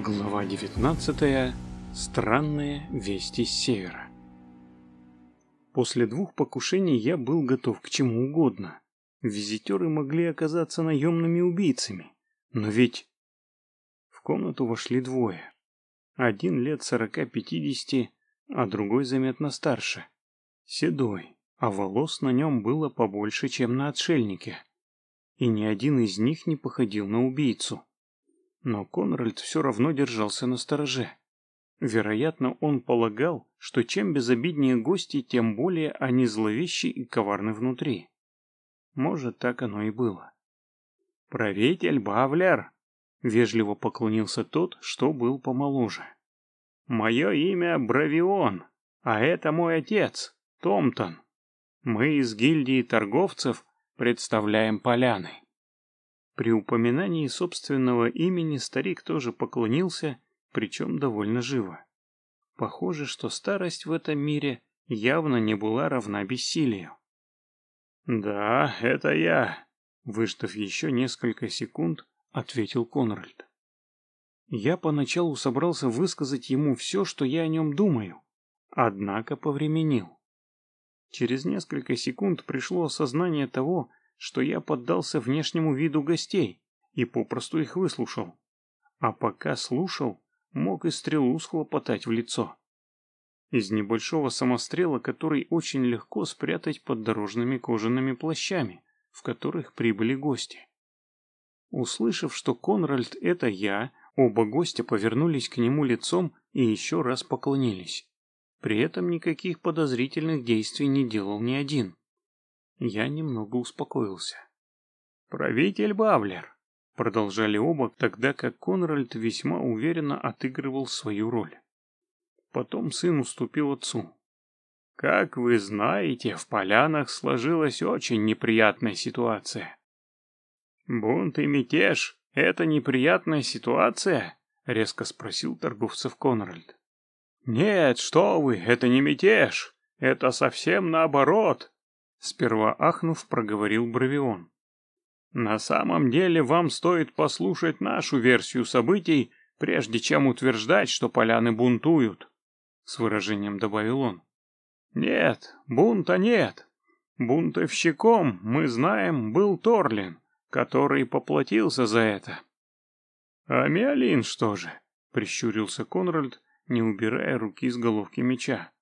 Глава 19. Странные вести с севера. После двух покушений я был готов к чему угодно. Визитеры могли оказаться наемными убийцами. Но ведь... В комнату вошли двое. Один лет сорока-пятидесяти, а другой заметно старше. Седой, а волос на нем было побольше, чем на отшельнике. И ни один из них не походил на убийцу. Но Конральд все равно держался на стороже. Вероятно, он полагал, что чем безобиднее гости, тем более они зловещи и коварны внутри. Может, так оно и было. «Правитель Бавлер!» — вежливо поклонился тот, что был помоложе. «Мое имя Бравион, а это мой отец, Томтон. Мы из гильдии торговцев представляем поляны». При упоминании собственного имени старик тоже поклонился, причем довольно живо. Похоже, что старость в этом мире явно не была равна бессилию. «Да, это я», — выждав еще несколько секунд, ответил Конральд. Я поначалу собрался высказать ему все, что я о нем думаю, однако повременил. Через несколько секунд пришло осознание того, что я поддался внешнему виду гостей и попросту их выслушал. А пока слушал, мог и стрелу схлопотать в лицо. Из небольшого самострела, который очень легко спрятать под дорожными кожаными плащами, в которых прибыли гости. Услышав, что Конральд — это я, оба гостя повернулись к нему лицом и еще раз поклонились. При этом никаких подозрительных действий не делал ни один. Я немного успокоился. «Правитель Бавлер», — продолжали оба, тогда как Конральд весьма уверенно отыгрывал свою роль. Потом сын уступил отцу. «Как вы знаете, в полянах сложилась очень неприятная ситуация». «Бунт и мятеж — это неприятная ситуация?» — резко спросил торговцев Конральд. «Нет, что вы, это не мятеж, это совсем наоборот», Сперва ахнув, проговорил Бравион. «На самом деле вам стоит послушать нашу версию событий, прежде чем утверждать, что поляны бунтуют», — с выражением добавил он. «Нет, бунта нет. Бунтовщиком, мы знаем, был Торлин, который поплатился за это». «А Миолин что же?» — прищурился Конральд, не убирая руки с головки меча.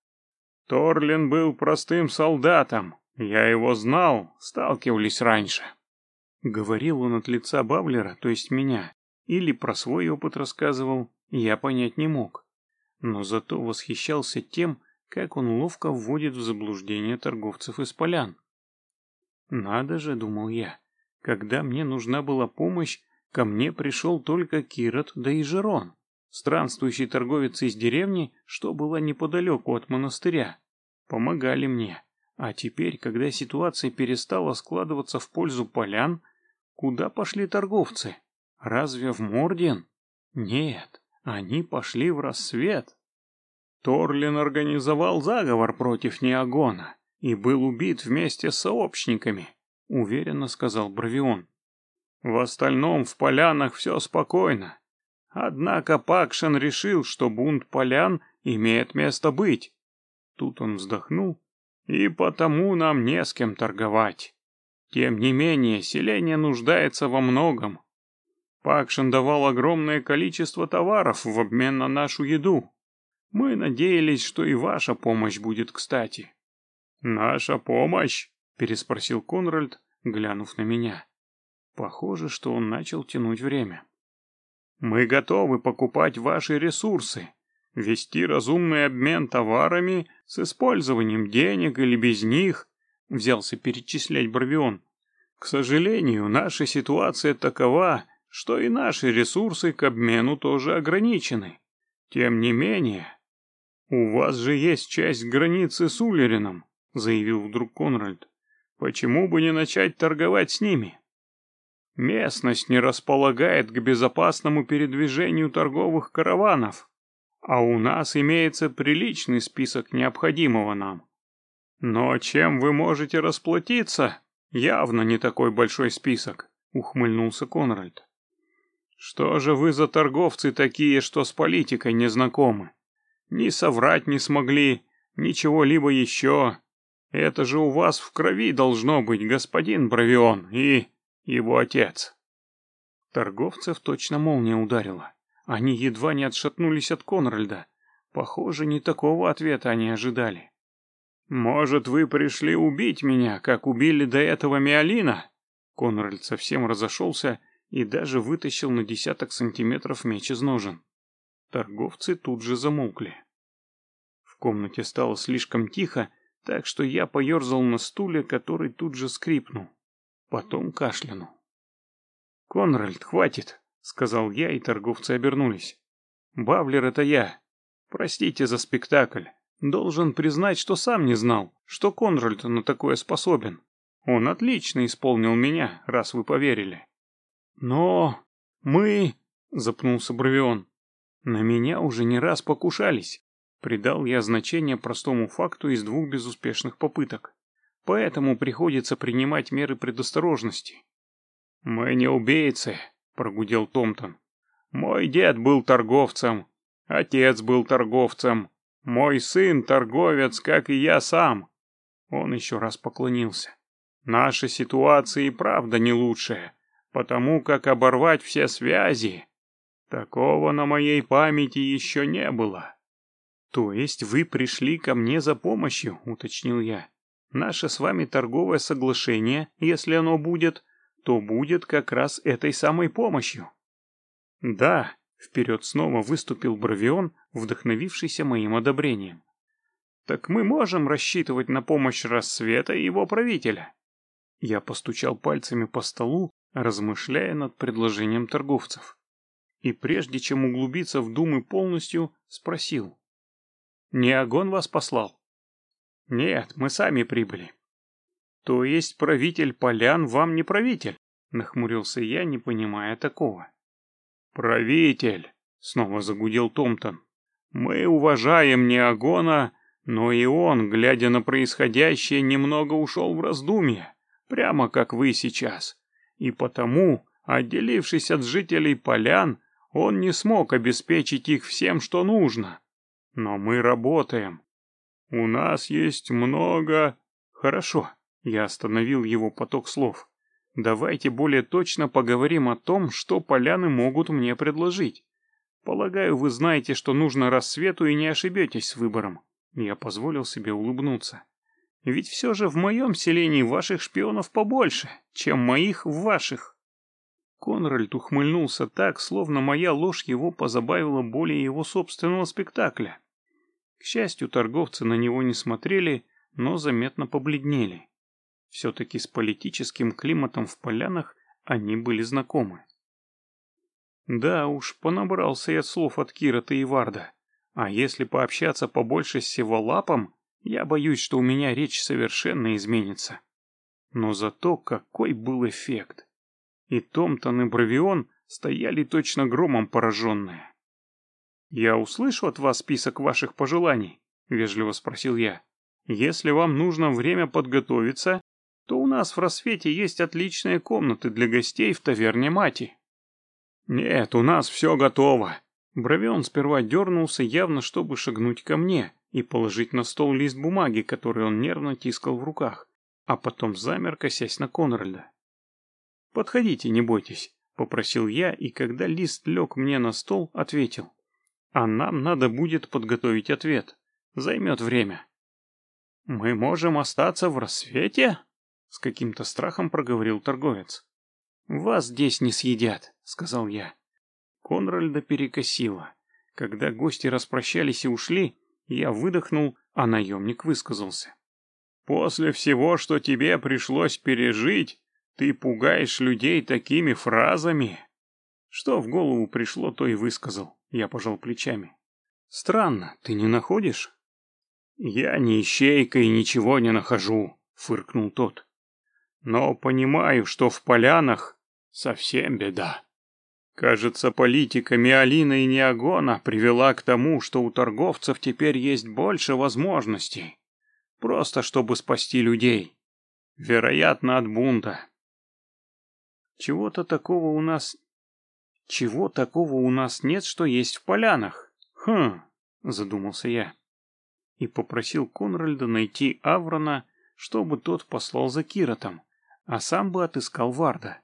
«Торлин был простым солдатом, «Я его знал, сталкивались раньше». Говорил он от лица Бавлера, то есть меня, или про свой опыт рассказывал, я понять не мог. Но зато восхищался тем, как он ловко вводит в заблуждение торговцев из полян. «Надо же», — думал я, — «когда мне нужна была помощь, ко мне пришел только Кирот да и Жерон, странствующий торговец из деревни, что была неподалеку от монастыря. Помогали мне». А теперь, когда ситуация перестала складываться в пользу полян, куда пошли торговцы? Разве в Морден? Нет, они пошли в рассвет. Торлин организовал заговор против Неогона и был убит вместе с сообщниками, уверенно сказал Бравион. В остальном в полянах все спокойно. Однако Пакшин решил, что бунт полян имеет место быть. Тут он вздохнул и потому нам не с кем торговать. Тем не менее, селение нуждается во многом. Пакшин давал огромное количество товаров в обмен на нашу еду. Мы надеялись, что и ваша помощь будет кстати. «Наша помощь?» — переспросил Конральд, глянув на меня. Похоже, что он начал тянуть время. «Мы готовы покупать ваши ресурсы, вести разумный обмен товарами с использованием денег или без них, взялся перечислять Бравион. К сожалению, наша ситуация такова, что и наши ресурсы к обмену тоже ограничены. Тем не менее, у вас же есть часть границы с Улерином, заявил вдруг Конральд. Почему бы не начать торговать с ними? Местность не располагает к безопасному передвижению торговых караванов. А у нас имеется приличный список необходимого нам. Но чем вы можете расплатиться? Явно не такой большой список, ухмыльнулся Конральд. Что же вы за торговцы такие, что с политикой не знакомы? Ни соврать не смогли, ничего либо еще. Это же у вас в крови должно быть господин Бравион и его отец. Торговцев точно молния ударила. Они едва не отшатнулись от Конральда. Похоже, не такого ответа они ожидали. «Может, вы пришли убить меня, как убили до этого Миолина?» Конральд совсем разошелся и даже вытащил на десяток сантиметров меч из ножен. Торговцы тут же замолкли. В комнате стало слишком тихо, так что я поерзал на стуле, который тут же скрипнул. Потом кашлянул. «Конральд, хватит!» — сказал я, и торговцы обернулись. «Бавлер — это я. Простите за спектакль. Должен признать, что сам не знал, что Конральд на такое способен. Он отлично исполнил меня, раз вы поверили. Но мы... — запнулся Бравион. На меня уже не раз покушались. Придал я значение простому факту из двух безуспешных попыток. Поэтому приходится принимать меры предосторожности. «Мы не убийцы», — прогудел Томтон. «Мой дед был торговцем, отец был торговцем, мой сын торговец, как и я сам. Он еще раз поклонился. Наша ситуация и правда не лучшая, потому как оборвать все связи... Такого на моей памяти еще не было. То есть вы пришли ко мне за помощью, уточнил я. Наше с вами торговое соглашение, если оно будет, то будет как раз этой самой помощью. Да, Вперед снова выступил Бравион, вдохновившийся моим одобрением. «Так мы можем рассчитывать на помощь рассвета и его правителя?» Я постучал пальцами по столу, размышляя над предложением торговцев. И прежде чем углубиться в думы полностью, спросил. «Не огонь вас послал?» «Нет, мы сами прибыли». «То есть правитель полян вам не правитель?» — нахмурился я, не понимая такого. «Правитель!» — снова загудел Томтон. «Мы уважаем Неогона, но и он, глядя на происходящее, немного ушел в раздумье, прямо как вы сейчас. И потому, отделившись от жителей полян, он не смог обеспечить их всем, что нужно. Но мы работаем. У нас есть много... Хорошо, я остановил его поток слов. Давайте более точно поговорим о том, что поляны могут мне предложить. Полагаю, вы знаете, что нужно рассвету и не ошибетесь с выбором. Я позволил себе улыбнуться. Ведь все же в моем селении ваших шпионов побольше, чем моих в ваших. Конральд ухмыльнулся так, словно моя ложь его позабавила более его собственного спектакля. К счастью, торговцы на него не смотрели, но заметно побледнели. Все-таки с политическим климатом в полянах они были знакомы. Да уж, понабрался я слов от Кирота и Варда. А если пообщаться побольше с Севолапом, я боюсь, что у меня речь совершенно изменится. Но зато какой был эффект. И Томтон и Бравион стояли точно громом пораженные. «Я услышу от вас список ваших пожеланий?» — вежливо спросил я. «Если вам нужно время подготовиться, то у нас в рассвете есть отличные комнаты для гостей в таверне Мати. Нет, у нас все готово. Бровион сперва дернулся, явно чтобы шагнуть ко мне и положить на стол лист бумаги, который он нервно тискал в руках, а потом замер, косясь на Конральда. «Подходите, не бойтесь», — попросил я, и когда лист лег мне на стол, ответил. «А нам надо будет подготовить ответ. Займет время». «Мы можем остаться в рассвете?» С каким-то страхом проговорил торговец. «Вас здесь не съедят», — сказал я. Конральда перекосило. Когда гости распрощались и ушли, я выдохнул, а наемник высказался. «После всего, что тебе пришлось пережить, ты пугаешь людей такими фразами?» Что в голову пришло, то и высказал. Я пожал плечами. «Странно, ты не находишь?» «Я не ищейка и ничего не нахожу», — фыркнул тот но понимаю, что в полянах совсем беда. Кажется, политика Миолина и Неогона привела к тому, что у торговцев теперь есть больше возможностей. Просто чтобы спасти людей. Вероятно, от бунта. Чего-то такого у нас... Чего такого у нас нет, что есть в полянах? Хм, задумался я. И попросил Конральда найти Аврона, чтобы тот послал за Киротом, а сам бы отыскал Варда.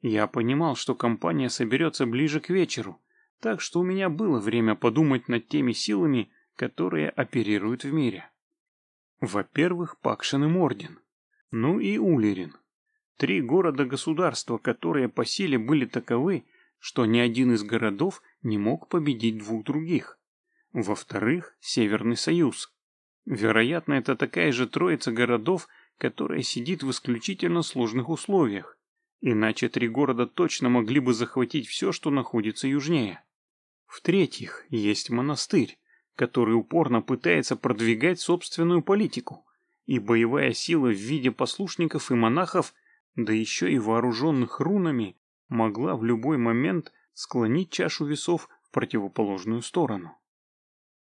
Я понимал, что компания соберется ближе к вечеру, так что у меня было время подумать над теми силами, которые оперируют в мире. Во-первых, Пакшин и Мордин. Ну и Улерин. Три города-государства, которые по силе были таковы, что ни один из городов не мог победить двух других. Во-вторых, Северный Союз. Вероятно, это такая же троица городов, которая сидит в исключительно сложных условиях. Иначе три города точно могли бы захватить все, что находится южнее. В-третьих, есть монастырь, который упорно пытается продвигать собственную политику, и боевая сила в виде послушников и монахов, да еще и вооруженных рунами, могла в любой момент склонить чашу весов в противоположную сторону.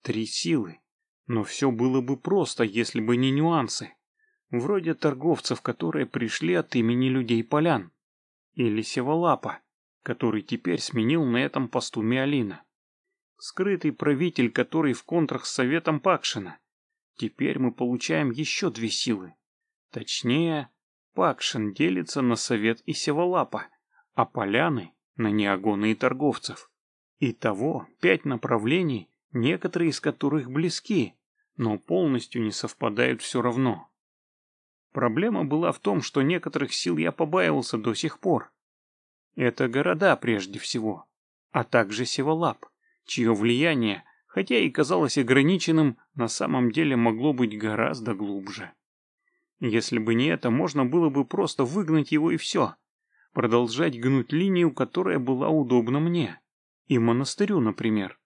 Три силы. Но все было бы просто, если бы не нюансы. Вроде торговцев, которые пришли от имени людей-полян. Или Севалапа, который теперь сменил на этом посту Миалина. Скрытый правитель, который в контрах с Советом Пакшина. Теперь мы получаем еще две силы. Точнее, Пакшин делится на Совет и Севалапа а поляны на неогоны и торговцев. Итого пять направлений, некоторые из которых близки, но полностью не совпадают все равно. Проблема была в том, что некоторых сил я побаивался до сих пор. Это города прежде всего, а также Севалап, чье влияние, хотя и казалось ограниченным, на самом деле могло быть гораздо глубже. Если бы не это, можно было бы просто выгнать его и все продолжать гнуть линию, которая была удобна мне. И монастырю, например.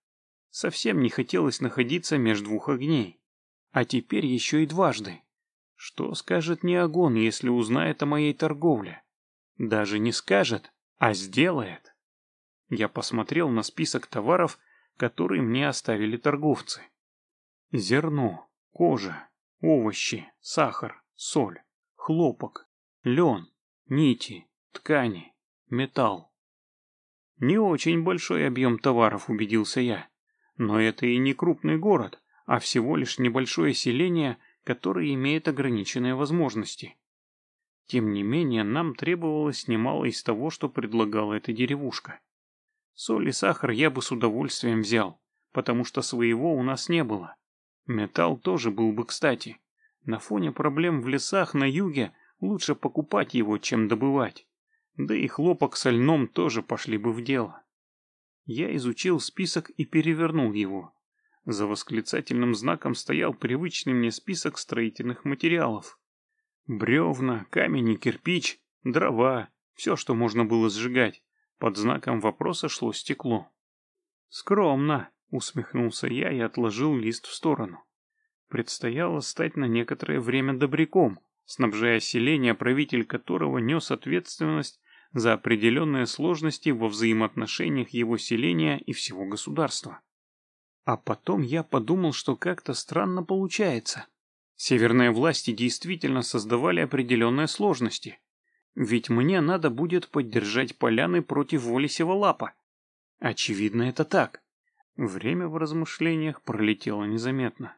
Совсем не хотелось находиться между двух огней. А теперь еще и дважды. Что скажет Неогон, если узнает о моей торговле? Даже не скажет, а сделает. Я посмотрел на список товаров, которые мне оставили торговцы. Зерно, кожа, овощи, сахар, соль, хлопок, лен, нити, ткани, металл. Не очень большой объем товаров, убедился я. Но это и не крупный город, а всего лишь небольшое селение, которое имеет ограниченные возможности. Тем не менее, нам требовалось немало из того, что предлагала эта деревушка. Соль и сахар я бы с удовольствием взял, потому что своего у нас не было. Металл тоже был бы кстати. На фоне проблем в лесах на юге лучше покупать его, чем добывать. Да и хлопок со льном тоже пошли бы в дело. Я изучил список и перевернул его. За восклицательным знаком стоял привычный мне список строительных материалов. Бревна, камень и кирпич, дрова, все, что можно было сжигать. Под знаком вопроса шло стекло. «Скромно», — усмехнулся я и отложил лист в сторону. Предстояло стать на некоторое время добряком, снабжая селение, правитель которого нес ответственность за определенные сложности во взаимоотношениях его селения и всего государства. А потом я подумал, что как-то странно получается. Северные власти действительно создавали определенные сложности. Ведь мне надо будет поддержать поляны против воли Севалапа. Очевидно, это так. Время в размышлениях пролетело незаметно.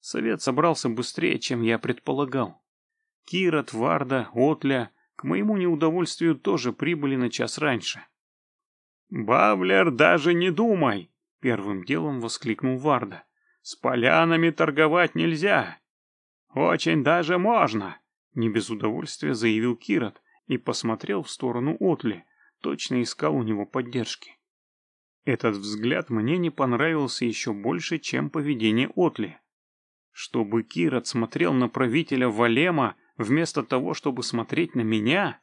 Совет собрался быстрее, чем я предполагал. Кирот, Варда, Отля к моему неудовольствию тоже прибыли на час раньше. «Бавлер, даже не думай!» — первым делом воскликнул Варда. «С полянами торговать нельзя!» «Очень даже можно!» — не без удовольствия заявил Кирот и посмотрел в сторону Отли, точно искал у него поддержки. Этот взгляд мне не понравился еще больше, чем поведение Отли. Чтобы Кирот смотрел на правителя Валема, вместо того, чтобы смотреть на меня?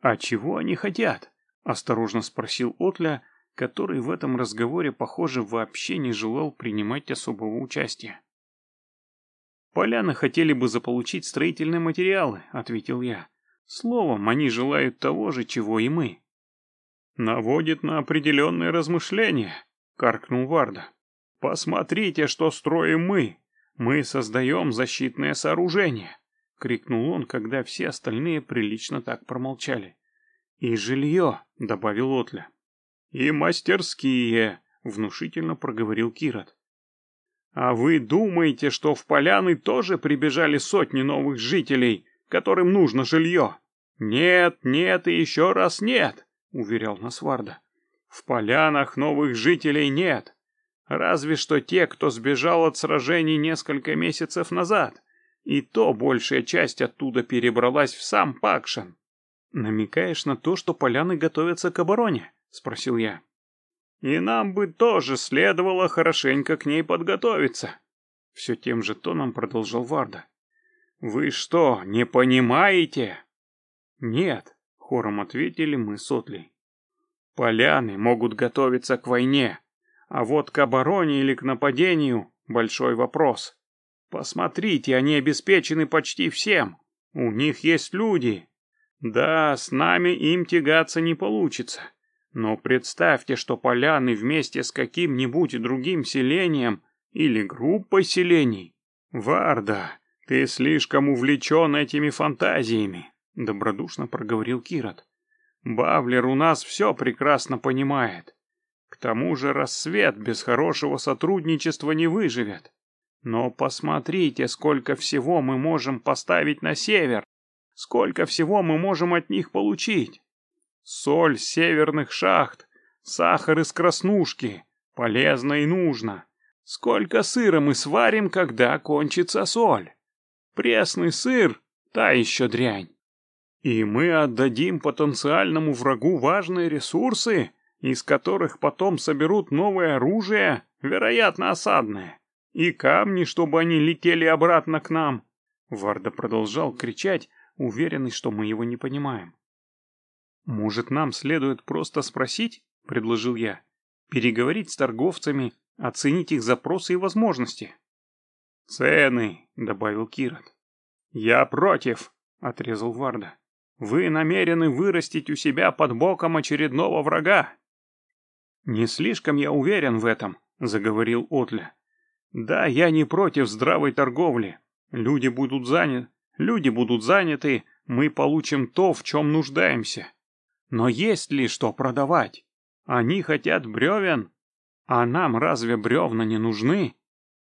А чего они хотят? Осторожно спросил Отля, который в этом разговоре, похоже, вообще не желал принимать особого участия. «Поляны хотели бы заполучить строительные материалы», — ответил я. «Словом, они желают того же, чего и мы». «Наводит на определенные размышления», — каркнул Варда. «Посмотрите, что строим мы. Мы создаем защитное сооружение. — крикнул он, когда все остальные прилично так промолчали. «И жилье», — добавил Отля. «И мастерские», — внушительно проговорил Кирот. «А вы думаете, что в поляны тоже прибежали сотни новых жителей, которым нужно жилье?» «Нет, нет и еще раз нет», — уверял нас Варда. «В полянах новых жителей нет. Разве что те, кто сбежал от сражений несколько месяцев назад. И то большая часть оттуда перебралась в сам Пакшен. «Намекаешь на то, что поляны готовятся к обороне?» — спросил я. «И нам бы тоже следовало хорошенько к ней подготовиться», — все тем же тоном продолжал Варда. «Вы что, не понимаете?» «Нет», — хором ответили мы с Отлей. «Поляны могут готовиться к войне, а вот к обороне или к нападению — большой вопрос. Посмотрите, они обеспечены почти всем. У них есть люди. Да, с нами им тягаться не получится. Но представьте, что поляны вместе с каким-нибудь другим селением или группой селений. Варда, ты слишком увлечен этими фантазиями, добродушно проговорил Кирот. Бавлер у нас все прекрасно понимает. К тому же рассвет без хорошего сотрудничества не выживет. Но посмотрите, сколько всего мы можем поставить на север, сколько всего мы можем от них получить. Соль северных шахт, сахар из краснушки, полезно и нужно. Сколько сыра мы сварим, когда кончится соль. Пресный сыр — та еще дрянь. И мы отдадим потенциальному врагу важные ресурсы, из которых потом соберут новое оружие, вероятно, осадное, и камни, чтобы они летели обратно к нам. Варда продолжал кричать, уверенный, что мы его не понимаем. «Может, нам следует просто спросить?» — предложил я. «Переговорить с торговцами, оценить их запросы и возможности». «Цены», — добавил Кирот. «Я против», — отрезал Варда. «Вы намерены вырастить у себя под боком очередного врага. «Не слишком я уверен в этом», — заговорил Отля. «Да, я не против здравой торговли. Люди будут заняты, люди будут заняты, мы получим то, в чем нуждаемся. Но есть ли что продавать? Они хотят бревен, а нам разве бревна не нужны?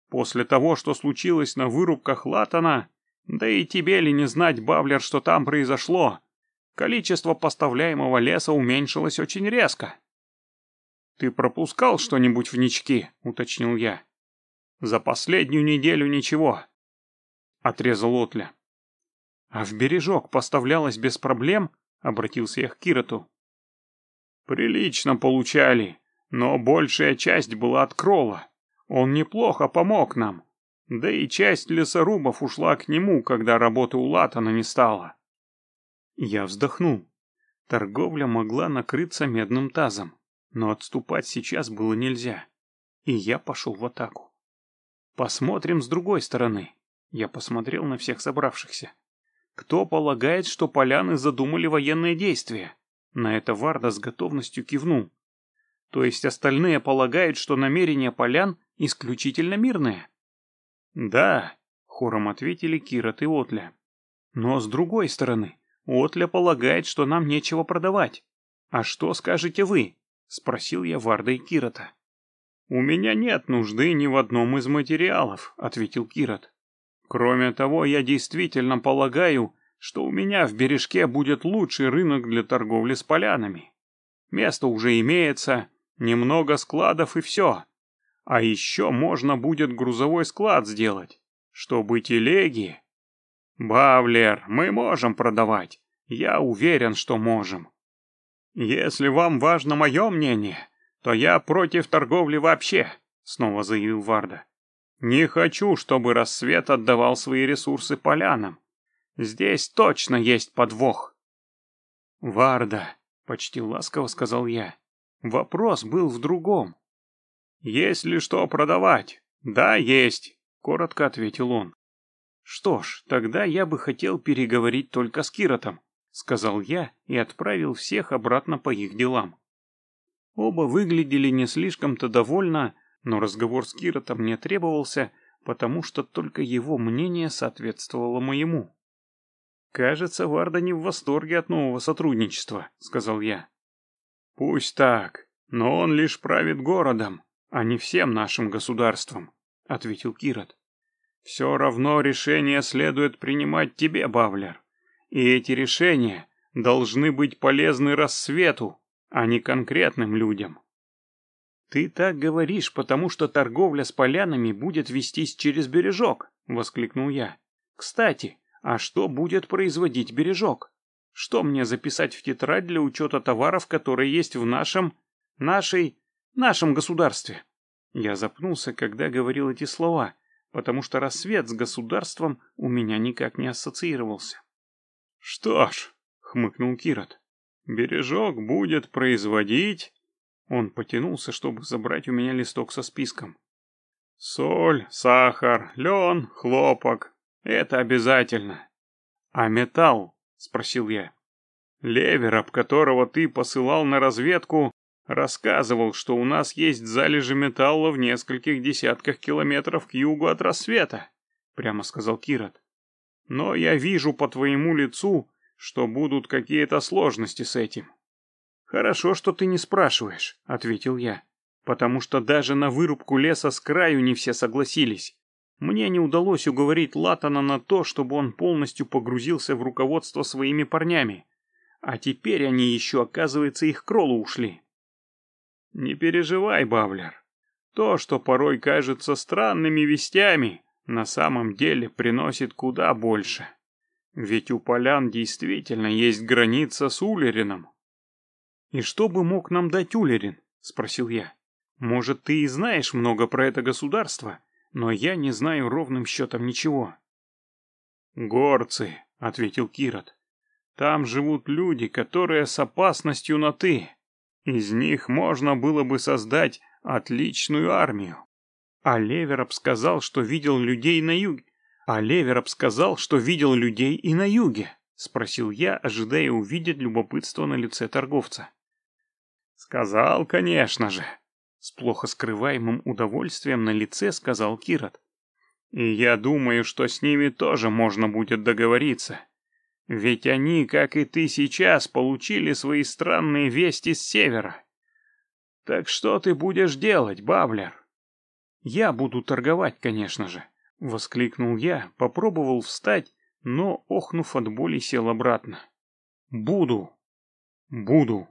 После того, что случилось на вырубках Латана, да и тебе ли не знать, Бавлер, что там произошло? Количество поставляемого леса уменьшилось очень резко. «Ты пропускал что-нибудь в нички?» — уточнил я. «За последнюю неделю ничего», — отрезал Отля. «А в бережок поставлялось без проблем?» — обратился я к Кироту. «Прилично получали, но большая часть была от Крола. Он неплохо помог нам. Да и часть лесорубов ушла к нему, когда работы у Латана не стало». Я вздохнул. Торговля могла накрыться медным тазом. Но отступать сейчас было нельзя. И я пошел в атаку. Посмотрим с другой стороны. Я посмотрел на всех собравшихся. Кто полагает, что поляны задумали военные действия? На это Варда с готовностью кивнул. То есть остальные полагают, что намерения полян исключительно мирные? Да, хором ответили Кирот и Отля. Но с другой стороны, Отля полагает, что нам нечего продавать. А что скажете вы? — спросил я Варда и Кирота. «У меня нет нужды ни в одном из материалов», — ответил Кирот. «Кроме того, я действительно полагаю, что у меня в бережке будет лучший рынок для торговли с полянами. Место уже имеется, немного складов и все. А еще можно будет грузовой склад сделать, чтобы телеги... Бавлер, мы можем продавать. Я уверен, что можем. «Если вам важно мое мнение, то я против торговли вообще», — снова заявил Варда. «Не хочу, чтобы рассвет отдавал свои ресурсы полянам. Здесь точно есть подвох». «Варда», — почти ласково сказал я, — «вопрос был в другом». «Есть ли что продавать?» «Да, есть», — коротко ответил он. «Что ж, тогда я бы хотел переговорить только с Киротом. — сказал я и отправил всех обратно по их делам. Оба выглядели не слишком-то довольно, но разговор с Киротом не требовался, потому что только его мнение соответствовало моему. Кажется, Варда не в восторге от нового сотрудничества, сказал я. Пусть так, но он лишь правит городом, а не всем нашим государством, ответил Кирот. Все равно решения следует принимать тебе, Бавлер. И эти решения должны быть полезны рассвету, а не конкретным людям. Ты так говоришь, потому что торговля с полянами будет вестись через бережок, воскликнул я. Кстати, а что будет производить бережок? Что мне записать в тетрадь для учета товаров, которые есть в нашем... нашей... нашем государстве? Я запнулся, когда говорил эти слова, потому что рассвет с государством у меня никак не ассоциировался. «Что ж», — хмыкнул Кирот, — «бережок будет производить...» Он потянулся, чтобы забрать у меня листок со списком. «Соль, сахар, лен, хлопок. Это обязательно». «А металл?» — спросил я. «Левер, об которого ты посылал на разведку, рассказывал, что у нас есть залежи металла в нескольких десятках километров к югу от рассвета», — прямо сказал Кирот. «Но я вижу по твоему лицу, что будут какие-то сложности с этим». «Хорошо, что ты не спрашиваешь», — ответил я, «потому что даже на вырубку леса с краю не все согласились. Мне не удалось уговорить Латана на то, чтобы он полностью погрузился в руководство своими парнями. А теперь они еще, оказывается, их кролу ушли. Не переживай, Бавлер. То, что порой кажется странными вестями, на самом деле приносит куда больше. Ведь у полян действительно есть граница с Улерином. «И что бы мог нам дать Улерин?» — спросил я. «Может, ты и знаешь много про это государство, но я не знаю ровным счетом ничего». «Горцы», — ответил Кирот. «Там живут люди, которые с опасностью на «ты». Из них можно было бы создать отличную армию. А Левероп сказал, что видел людей на юге. А Левероп сказал, что видел людей и на юге, спросил я, ожидая увидеть любопытство на лице торговца. Сказал, конечно же. С плохо скрываемым удовольствием на лице сказал Кирот. И я думаю, что с ними тоже можно будет договориться. Ведь они, как и ты сейчас, получили свои странные вести с севера. Так что ты будешь делать, Баблер? Я буду торговать, конечно же, воскликнул я, попробовал встать, но, охнув от боли, сел обратно. Буду. Буду.